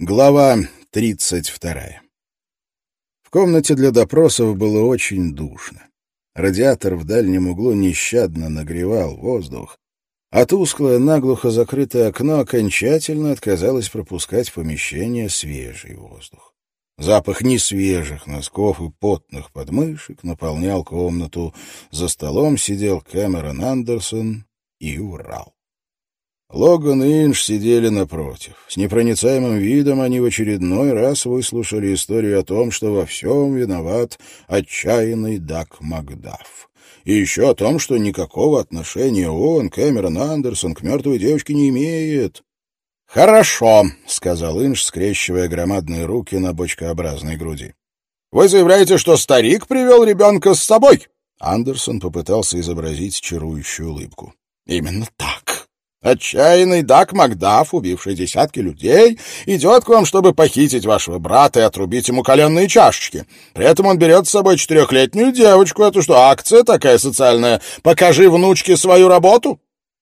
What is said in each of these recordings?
Глава 32. В комнате для допросов было очень душно. Радиатор в дальнем углу нещадно нагревал воздух, а тусклое, наглухо закрытое окно окончательно отказалось пропускать в помещение свежий воздух. Запах несвежих носков и потных подмышек наполнял комнату. За столом сидел Кэмерон Андерсон и урал. Логан и Инж сидели напротив. С непроницаемым видом они в очередной раз выслушали историю о том, что во всем виноват отчаянный Дак Макдаф. И еще о том, что никакого отношения он, Кэмерон Андерсон, к мертвой девочке не имеет. «Хорошо», — сказал Инж, скрещивая громадные руки на бочкообразной груди. «Вы заявляете, что старик привел ребенка с собой?» Андерсон попытался изобразить чарующую улыбку. «Именно так. Отчаянный Дак Макдаф, убивший десятки людей, идет к вам, чтобы похитить вашего брата и отрубить ему коленные чашечки. При этом он берет с собой четырехлетнюю девочку. Это что, акция такая социальная? Покажи внучке свою работу?»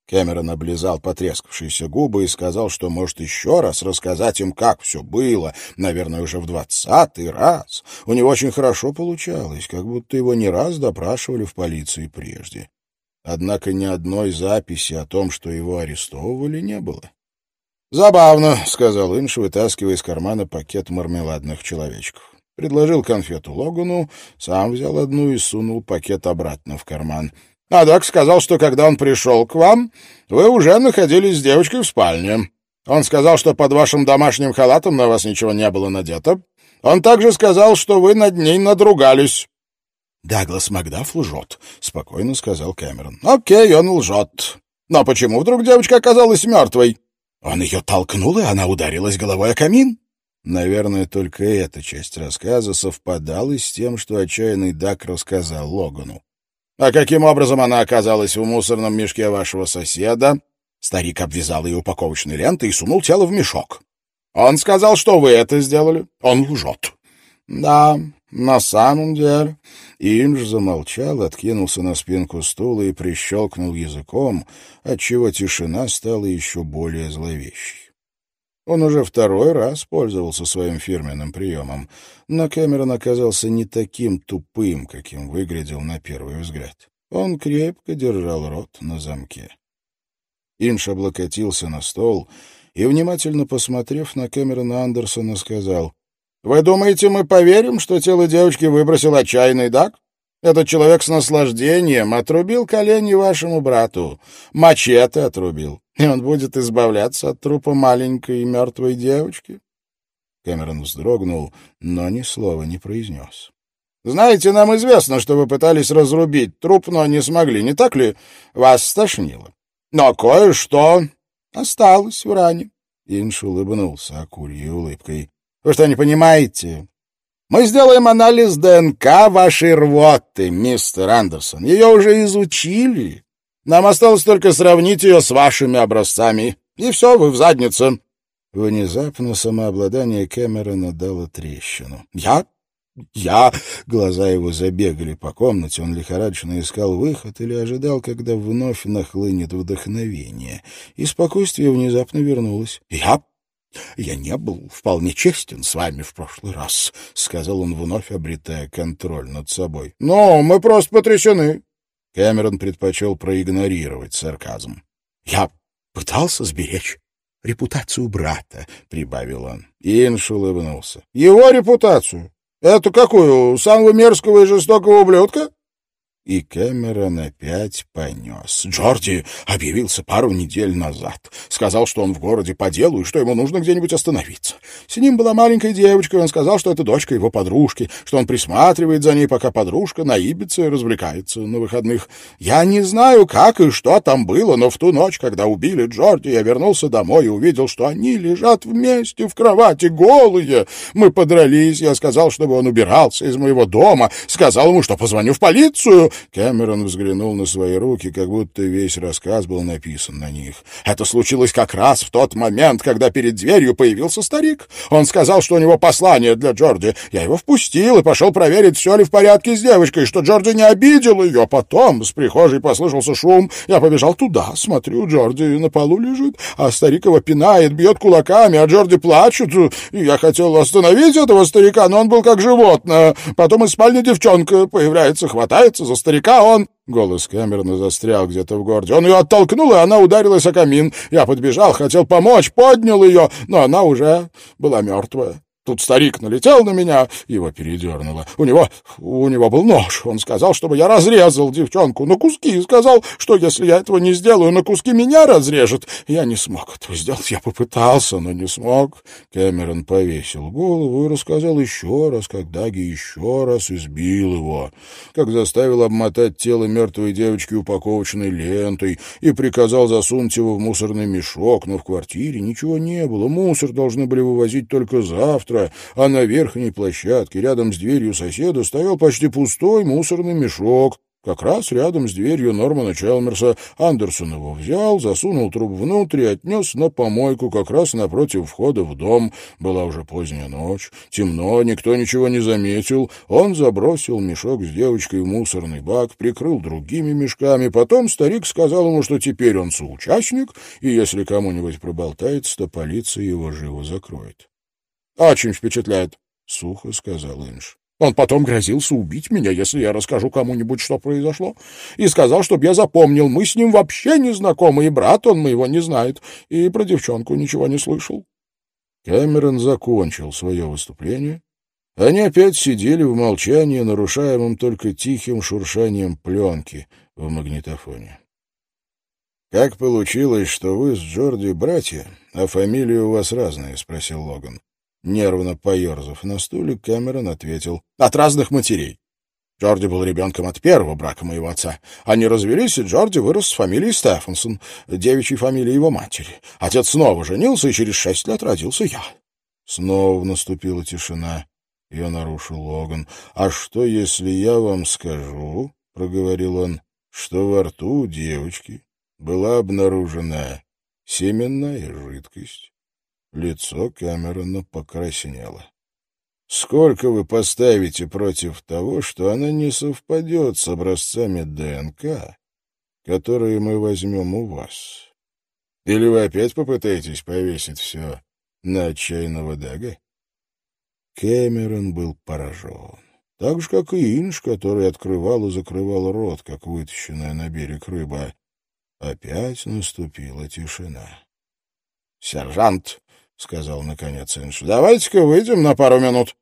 Кэмерон облизал потрескавшиеся губы и сказал, что может еще раз рассказать им, как все было, наверное, уже в двадцатый раз. У него очень хорошо получалось, как будто его не раз допрашивали в полиции прежде. Однако ни одной записи о том, что его арестовывали, не было. «Забавно», — сказал Инш, вытаскивая из кармана пакет мармеладных человечков. Предложил конфету Логану, сам взял одну и сунул пакет обратно в карман. «А сказал, что когда он пришел к вам, вы уже находились с девочкой в спальне. Он сказал, что под вашим домашним халатом на вас ничего не было надето. Он также сказал, что вы над ней надругались. «Даглас Макдаф лжет», — спокойно сказал Кэмерон. «Окей, он лжет. Но почему вдруг девочка оказалась мертвой?» Он ее толкнул, и она ударилась головой о камин. Наверное, только эта часть рассказа совпадала с тем, что отчаянный Дак рассказал Логану. «А каким образом она оказалась в мусорном мешке вашего соседа?» Старик обвязал ее упаковочной лентой и сунул тело в мешок. «Он сказал, что вы это сделали. Он лжет». «Да, на самом деле...» Инж замолчал, откинулся на спинку стула и прищелкнул языком, отчего тишина стала еще более зловещей. Он уже второй раз пользовался своим фирменным приемом, но Кэмерон оказался не таким тупым, каким выглядел на первый взгляд. Он крепко держал рот на замке. Инш облокотился на стол и, внимательно посмотрев на Кэмерона Андерсона, сказал, вы думаете, мы поверим, что тело девочки выбросил отчаянный Дак? Этот человек с наслаждением отрубил колени вашему брату, мачете отрубил, и он будет избавляться от трупа маленькой и мертвой девочки?» Кэмерон вздрогнул, но ни слова не произнес. «Знаете, нам известно, что вы пытались разрубить труп, но не смогли, не так ли? Вас стошнило. Но кое-что осталось в ране». Инш улыбнулся акульей улыбкой. Вы что, не понимаете? Мы сделаем анализ ДНК вашей рвоты, мистер Андерсон. Ее уже изучили. Нам осталось только сравнить ее с вашими образцами. И все, вы в заднице. Внезапно самообладание Кэмерона дало трещину. «Я? Я?» Глаза его забегали по комнате. Он лихорадочно искал выход или ожидал, когда вновь нахлынет вдохновение. И спокойствие внезапно вернулось. «Я? «Я не был вполне честен с вами в прошлый раз», — сказал он, вновь обретая контроль над собой. «Но мы просто потрясены». Кэмерон предпочел проигнорировать сарказм. «Я пытался сберечь репутацию брата», — прибавил он. Инш улыбнулся. «Его репутацию? Это какую, самого мерзкого и жестокого ублюдка?» И Кэмерон опять понес. Джорди объявился пару недель назад. Сказал, что он в городе по делу и что ему нужно где-нибудь остановиться. С ним была маленькая девочка, и он сказал, что это дочка его подружки, что он присматривает за ней, пока подружка наибится и развлекается на выходных. Я не знаю, как и что там было, но в ту ночь, когда убили Джорди, я вернулся домой и увидел, что они лежат вместе в кровати, голые. Мы подрались, я сказал, чтобы он убирался из моего дома, сказал ему, что позвоню в полицию, Кэмерон взглянул на свои руки, как будто весь рассказ был написан на них. «Это случилось как раз в тот момент, когда перед дверью появился старик. Он сказал, что у него послание для Джорди. Я его впустил и пошел проверить, все ли в порядке с девочкой, что Джорди не обидел ее. Потом с прихожей послышался шум. Я побежал туда, смотрю, Джорди на полу лежит, а старик его пинает, бьет кулаками, а Джорди плачет. Я хотел остановить этого старика, но он был как животное. Потом из спальни девчонка появляется, хватается за старика, он... Голос Кэмерона застрял где-то в городе. Он ее оттолкнул, и она ударилась о камин. Я подбежал, хотел помочь, поднял ее, но она уже была мертвая. Тут старик налетел на меня, его передернуло. У него, у него был нож. Он сказал, чтобы я разрезал девчонку на куски. И сказал, что если я этого не сделаю, на куски меня разрежет. Я не смог этого сделать. Я попытался, но не смог. Кэмерон повесил голову и рассказал еще раз, как Даги еще раз избил его. Как заставил обмотать тело мертвой девочки упаковочной лентой и приказал засунуть его в мусорный мешок. Но в квартире ничего не было. Мусор должны были вывозить только завтра завтра, а на верхней площадке рядом с дверью соседа стоял почти пустой мусорный мешок, как раз рядом с дверью Нормана Чалмерса. Андерсон его взял, засунул труп внутрь и отнес на помойку как раз напротив входа в дом. Была уже поздняя ночь, темно, никто ничего не заметил. Он забросил мешок с девочкой в мусорный бак, прикрыл другими мешками. Потом старик сказал ему, что теперь он соучастник, и если кому-нибудь проболтается, то полиция его живо закроет. «Очень впечатляет», — сухо сказал Инж. Он потом грозился убить меня, если я расскажу кому-нибудь, что произошло. И сказал, чтобы я запомнил, мы с ним вообще не знакомы, и брат он моего не знает, и про девчонку ничего не слышал. Кэмерон закончил свое выступление. Они опять сидели в молчании, нарушаемом только тихим шуршанием пленки в магнитофоне. «Как получилось, что вы с Джорди братья, а фамилии у вас разные?» — спросил Логан. Нервно поерзав на стуле, Кэмерон ответил. «От разных матерей. Джорди был ребенком от первого брака моего отца. Они развелись, и Джорди вырос с фамилией Стефансон, девичьей фамилией его матери. Отец снова женился, и через шесть лет родился я». Снова наступила тишина. Ее нарушил Логан. «А что, если я вам скажу, — проговорил он, — что во рту у девочки была обнаружена семенная жидкость?» Лицо Кэмерона покраснело. «Сколько вы поставите против того, что она не совпадет с образцами ДНК, которые мы возьмем у вас? Или вы опять попытаетесь повесить все на отчаянного Дага?» Кэмерон был поражен. Так же, как и Инж, который открывал и закрывал рот, как вытащенная на берег рыба. Опять наступила тишина. «Сержант!» — сказал наконец Инш. — Давайте-ка выйдем на пару минут.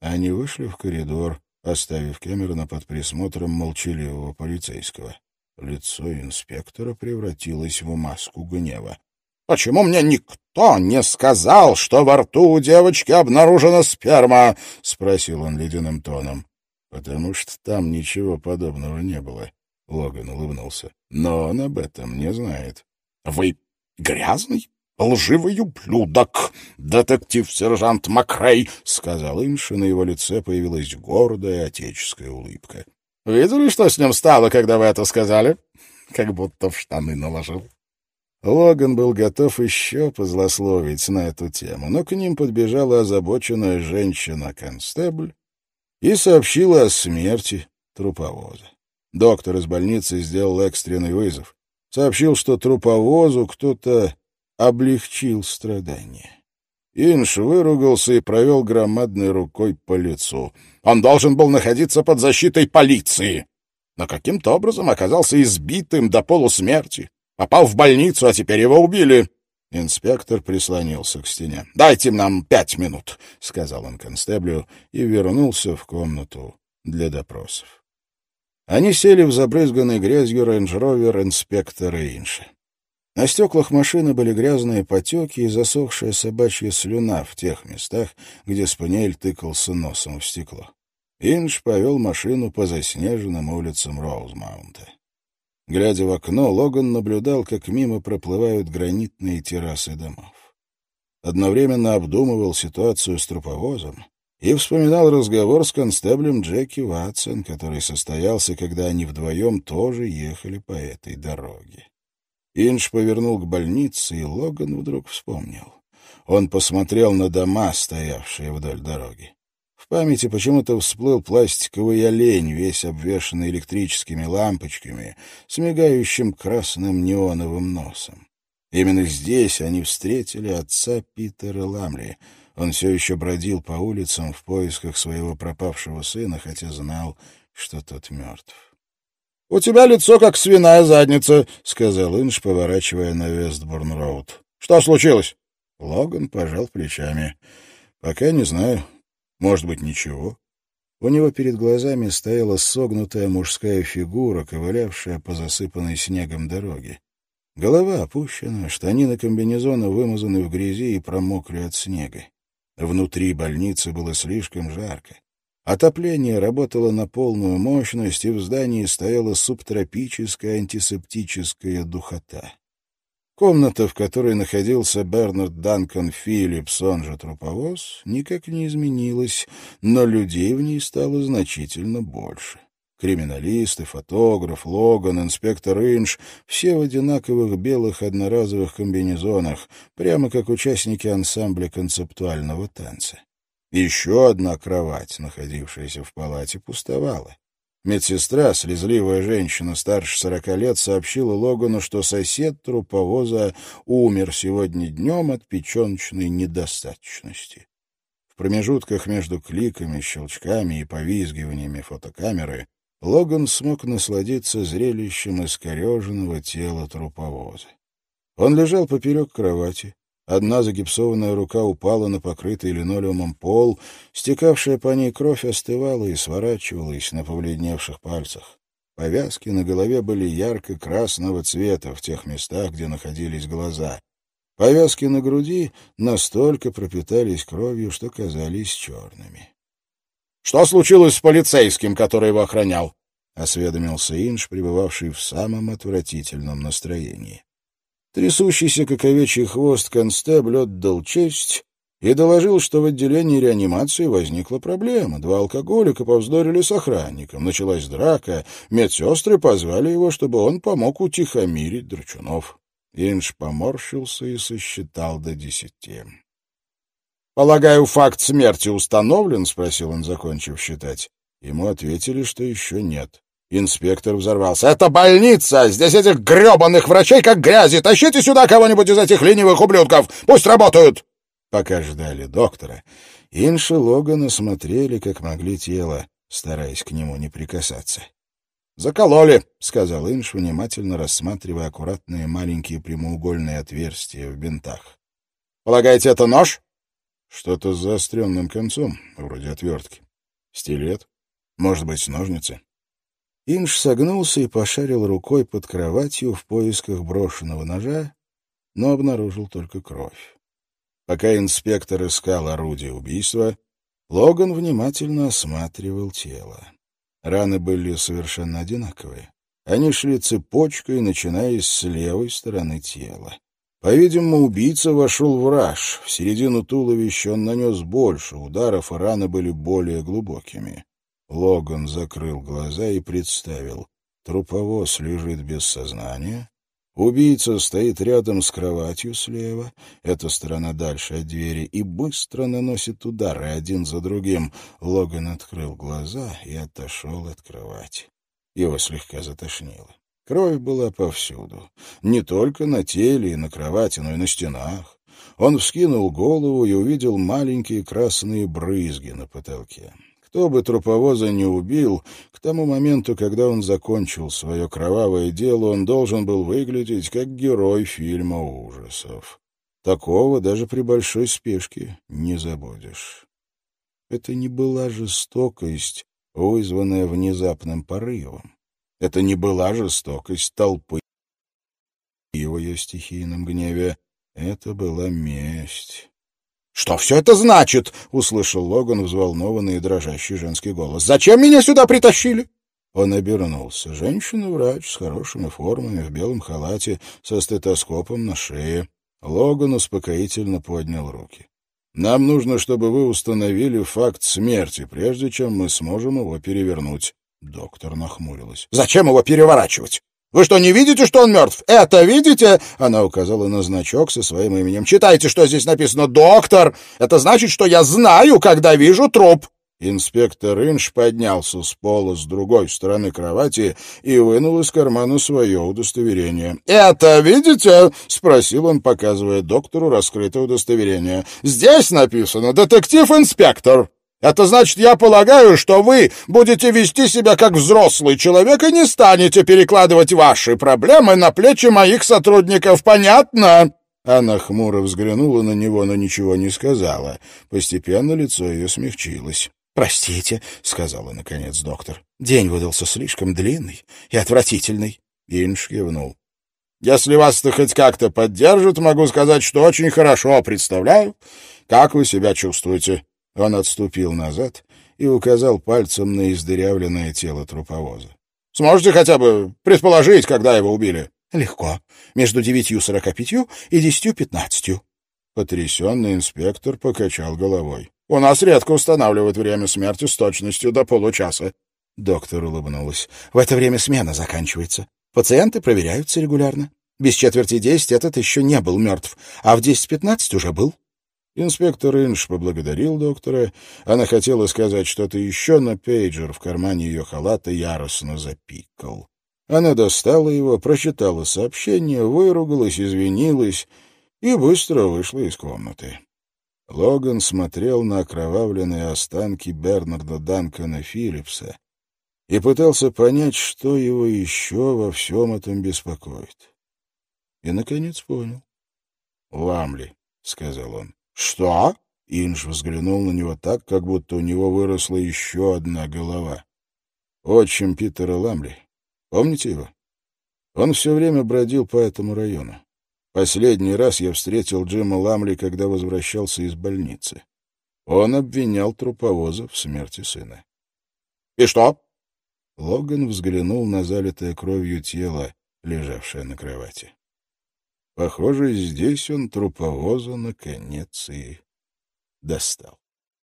Они вышли в коридор, оставив Кэмерона под присмотром молчаливого полицейского. Лицо инспектора превратилось в маску гнева. — Почему мне никто не сказал, что во рту у девочки обнаружена сперма? — спросил он ледяным тоном. — Потому что там ничего подобного не было. Логан улыбнулся. — Но он об этом не знает. — Вы грязный? Лживый ублюдок, детектив-сержант Макрей, — сказал Инш, и на его лице появилась гордая отеческая улыбка. — Видели, что с ним стало, когда вы это сказали? Как будто в штаны наложил. Логан был готов еще позлословить на эту тему, но к ним подбежала озабоченная женщина-констебль и сообщила о смерти труповоза. Доктор из больницы сделал экстренный вызов. Сообщил, что труповозу кто-то облегчил страдания. Инш выругался и провел громадной рукой по лицу. Он должен был находиться под защитой полиции, но каким-то образом оказался избитым до полусмерти. Попал в больницу, а теперь его убили. Инспектор прислонился к стене. «Дайте нам пять минут», — сказал он констеблю и вернулся в комнату для допросов. Они сели в забрызганный грязью рейндж-ровер инспектора Инша. На стеклах машины были грязные потеки и засохшая собачья слюна в тех местах, где Спаниель тыкался носом в стекло. Инж повел машину по заснеженным улицам Роузмаунта. Глядя в окно, Логан наблюдал, как мимо проплывают гранитные террасы домов. Одновременно обдумывал ситуацию с труповозом и вспоминал разговор с констеблем Джеки Ватсон, который состоялся, когда они вдвоем тоже ехали по этой дороге. Инж повернул к больнице, и Логан вдруг вспомнил. Он посмотрел на дома, стоявшие вдоль дороги. В памяти почему-то всплыл пластиковый олень, весь обвешанный электрическими лампочками, с мигающим красным неоновым носом. Именно здесь они встретили отца Питера Ламли. Он все еще бродил по улицам в поисках своего пропавшего сына, хотя знал, что тот мертв. — У тебя лицо как свиная задница, — сказал Инж, поворачивая на Вестбурн-роуд. — Что случилось? Логан пожал плечами. — Пока не знаю. Может быть, ничего. У него перед глазами стояла согнутая мужская фигура, ковылявшая по засыпанной снегом дороге. Голова опущена, штанины комбинезона вымазаны в грязи и промокли от снега. Внутри больницы было слишком жарко. Отопление работало на полную мощность, и в здании стояла субтропическая антисептическая духота. Комната, в которой находился Бернард Данкан Филлипс, он же труповоз, никак не изменилась, но людей в ней стало значительно больше. Криминалисты, фотограф, Логан, инспектор Инж — все в одинаковых белых одноразовых комбинезонах, прямо как участники ансамбля концептуального танца. Еще одна кровать, находившаяся в палате, пустовала. Медсестра, слезливая женщина старше сорока лет, сообщила Логану, что сосед труповоза умер сегодня днем от печеночной недостаточности. В промежутках между кликами, щелчками и повизгиваниями фотокамеры Логан смог насладиться зрелищем искореженного тела труповоза. Он лежал поперек кровати, Одна загипсованная рука упала на покрытый линолеумом пол, стекавшая по ней кровь остывала и сворачивалась на повледневших пальцах. Повязки на голове были ярко-красного цвета в тех местах, где находились глаза. Повязки на груди настолько пропитались кровью, что казались черными. — Что случилось с полицейским, который его охранял? — осведомился Инж, пребывавший в самом отвратительном настроении. Трясущийся, как овечий хвост, констебль отдал честь и доложил, что в отделении реанимации возникла проблема. Два алкоголика повздорили с охранником. Началась драка. Медсестры позвали его, чтобы он помог утихомирить Драчунов. Инж поморщился и сосчитал до десяти. «Полагаю, факт смерти установлен?» — спросил он, закончив считать. Ему ответили, что еще нет. Инспектор взорвался. «Это больница! Здесь этих гребаных врачей как грязи! Тащите сюда кого-нибудь из этих ленивых ублюдков! Пусть работают!» Пока ждали доктора, Инш и Логан осмотрели, как могли тело, стараясь к нему не прикасаться. «Закололи», — сказал Инш, внимательно рассматривая аккуратные маленькие прямоугольные отверстия в бинтах. «Полагаете, это нож?» «Что-то с заостренным концом, вроде отвертки. Стилет? Может быть, ножницы?» Инж согнулся и пошарил рукой под кроватью в поисках брошенного ножа, но обнаружил только кровь. Пока инспектор искал орудие убийства, Логан внимательно осматривал тело. Раны были совершенно одинаковые. Они шли цепочкой, начиная с левой стороны тела. По-видимому, убийца вошел в раж. В середину туловища он нанес больше ударов, и раны были более глубокими. Логан закрыл глаза и представил. Труповоз лежит без сознания. Убийца стоит рядом с кроватью слева, эта сторона дальше от двери, и быстро наносит удары один за другим. Логан открыл глаза и отошел от кровати. Его слегка затошнило. Кровь была повсюду. Не только на теле и на кровати, но и на стенах. Он вскинул голову и увидел маленькие красные брызги на потолке. Кто бы труповоза не убил, к тому моменту, когда он закончил свое кровавое дело, он должен был выглядеть как герой фильма ужасов. Такого даже при большой спешке не забудешь. Это не была жестокость, вызванная внезапным порывом. Это не была жестокость толпы и в ее стихийном гневе. Это была месть. «Что все это значит?» — услышал Логан взволнованный и дрожащий женский голос. «Зачем меня сюда притащили?» Он обернулся. Женщина-врач с хорошими формами, в белом халате, со стетоскопом на шее. Логан успокоительно поднял руки. Нам нужно, чтобы вы установили факт смерти, прежде чем мы сможем его перевернуть. Доктор нахмурилась. «Зачем его переворачивать? Вы что, не видите, что он мертв? Это видите?» Она указала на значок со своим именем. «Читайте, что здесь написано. Доктор! Это значит, что я знаю, когда вижу труп!» Инспектор Инш поднялся с пола с другой стороны кровати и вынул из кармана свое удостоверение. «Это видите?» — спросил он, показывая доктору раскрытое удостоверение. «Здесь написано «Детектив-инспектор». Это значит, я полагаю, что вы будете вести себя как взрослый человек и не станете перекладывать ваши проблемы на плечи моих сотрудников. Понятно?» Она хмуро взглянула на него, но ничего не сказала. Постепенно лицо ее смягчилось. «Простите», — сказала наконец доктор. «День выдался слишком длинный и отвратительный». Инш кивнул. «Если вас-то хоть как-то поддержит, могу сказать, что очень хорошо представляю, как вы себя чувствуете». Он отступил назад и указал пальцем на издырявленное тело труповоза. «Сможете хотя бы предположить, когда его убили?» «Легко. Между девятью сорока пятью и десятью пятнадцатью». Потрясенный инспектор покачал головой. У нас редко устанавливают время смерти с точностью до получаса. Доктор улыбнулась. В это время смена заканчивается. Пациенты проверяются регулярно. Без четверти десять этот еще не был мертв, а в десять-пятнадцать уже был. Инспектор Инш поблагодарил доктора. Она хотела сказать что-то еще, но пейджер в кармане ее халата яростно запикал. Она достала его, прочитала сообщение, выругалась, извинилась и быстро вышла из комнаты. Логан смотрел на окровавленные останки Бернарда Данкона Филлипса и пытался понять, что его еще во всем этом беспокоит. И, наконец, понял. «Ламли», — сказал он. «Что?» — Инж взглянул на него так, как будто у него выросла еще одна голова. «Отчим Питера Ламли. Помните его? Он все время бродил по этому району. Последний раз я встретил Джима Ламли, когда возвращался из больницы. Он обвинял труповоза в смерти сына. «И что?» Логан взглянул на залитое кровью тело, лежавшее на кровати. Похоже, здесь он труповоза наконец и достал.